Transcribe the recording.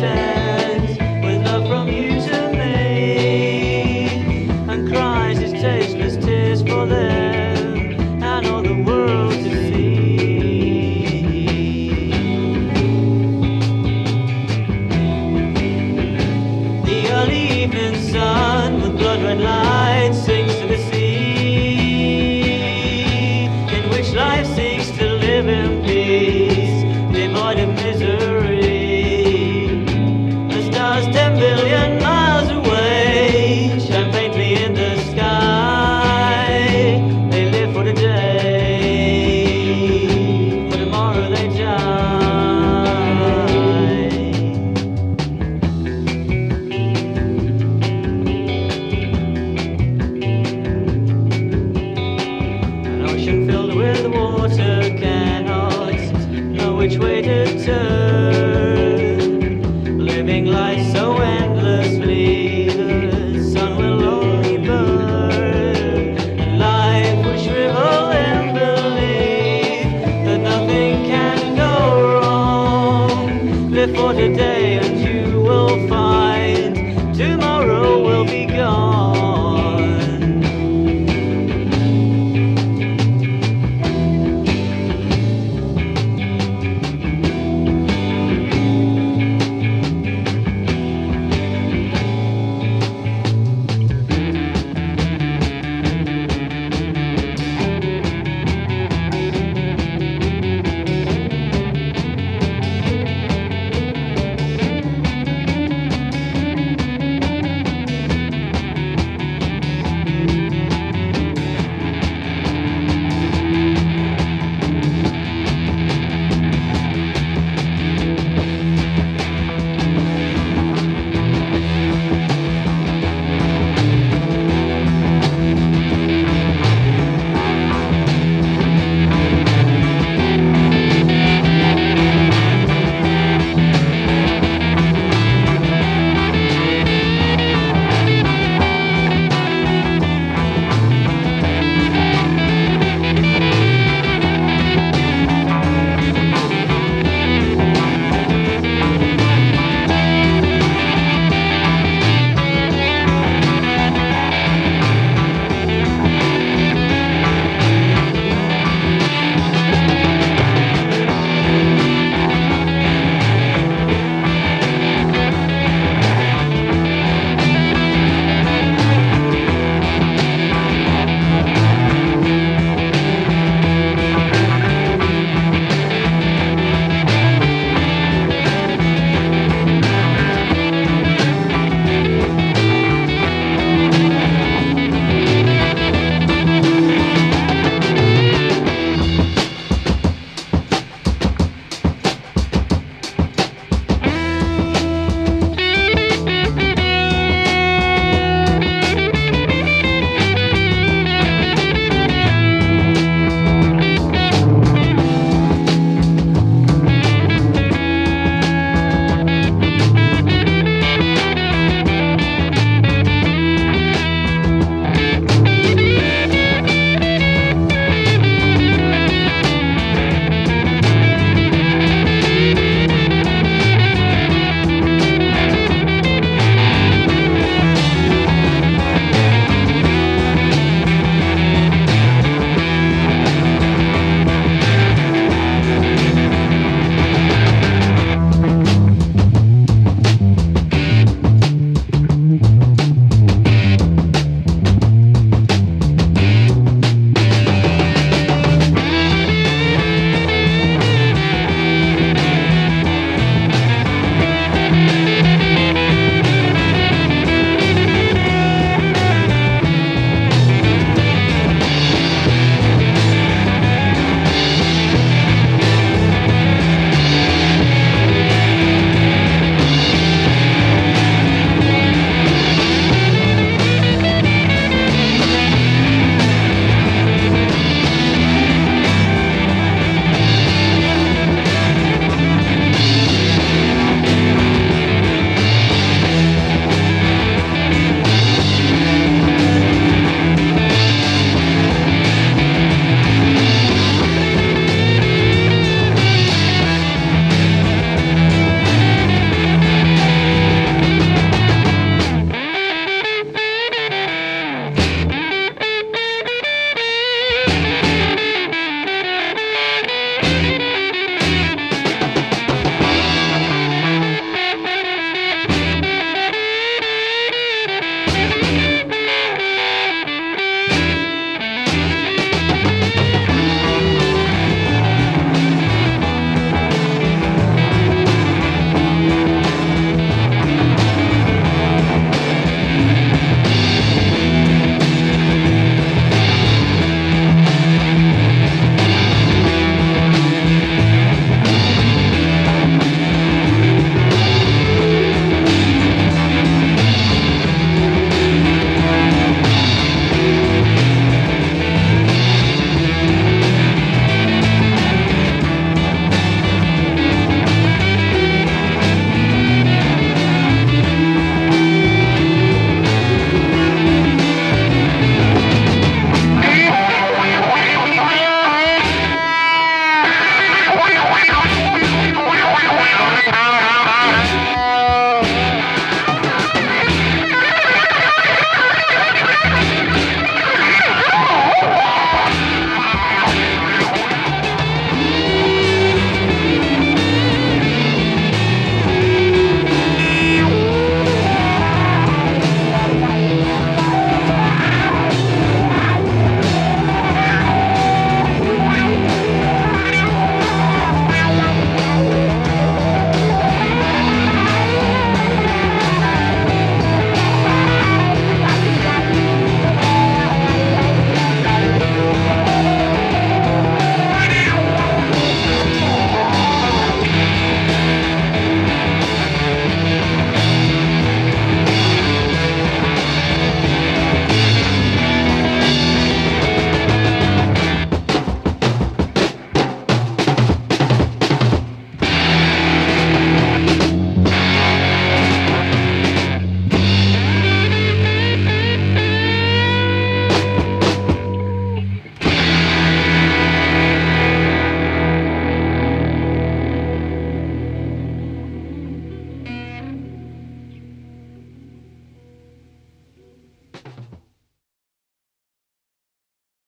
say fly so